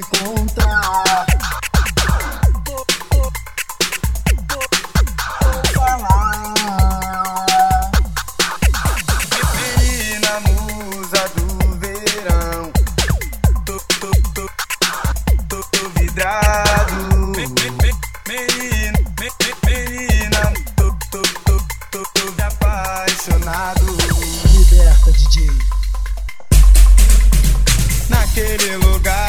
encontrar. Falar. Menina musa do verão, tô, tô, tô, tô, vidrado. Menina, menina, tô, tô, tô, tô, apaixonado. Liberta, DJ naquele lugar.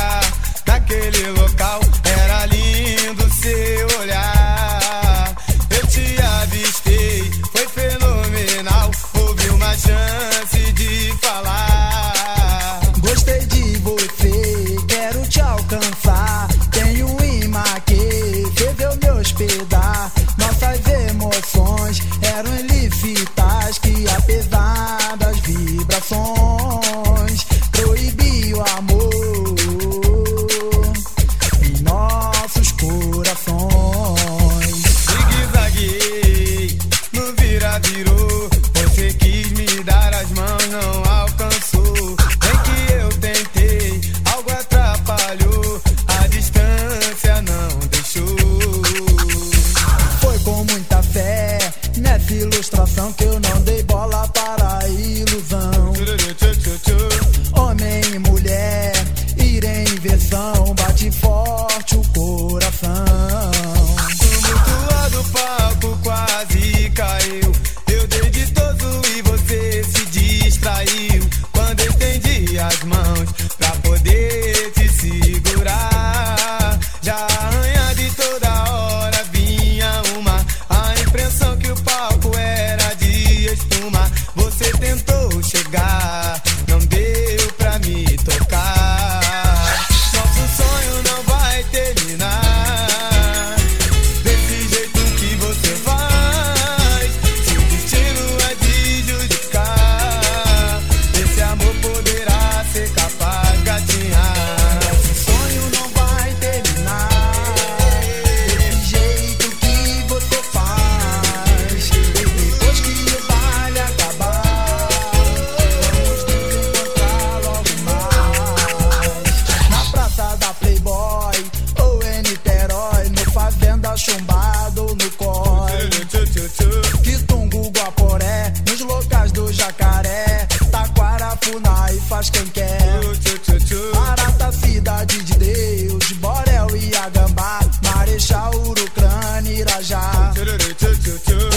Barata Cidade de Deus, Borel e Agambá, Marechal Urucrana, Irajá.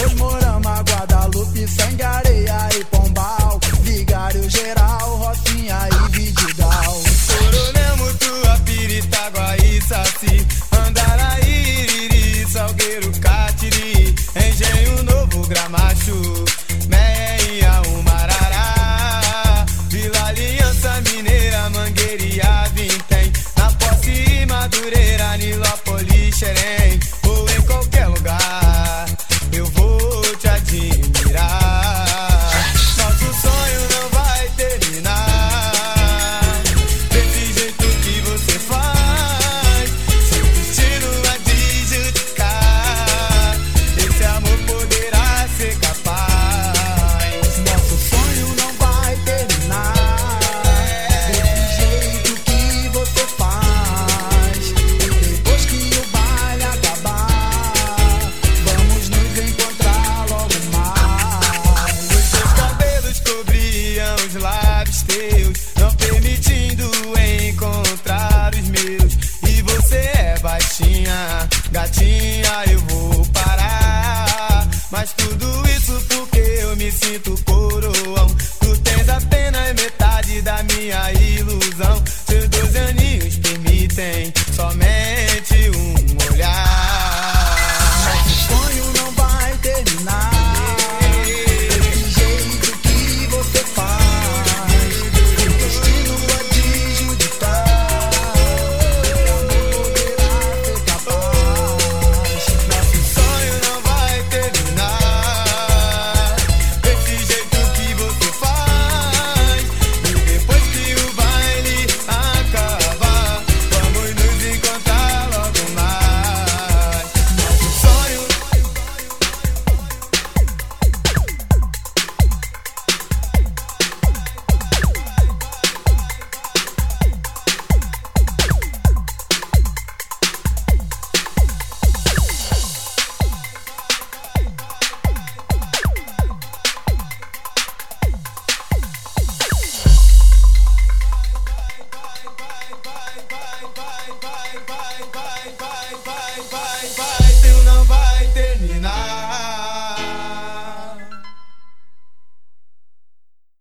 Osmorama, Guadalupe, Sangareia e Pombal, Vigário Geral, Rocinha e Vidigal, Coronemo, tua piritaguá e Saci, Andaraí, Iriri, Salgueiro, Catiri, Engenho Novo, Gramacho. tudo isso porque eu me sinto coroão. Tu tens apenas metade da minha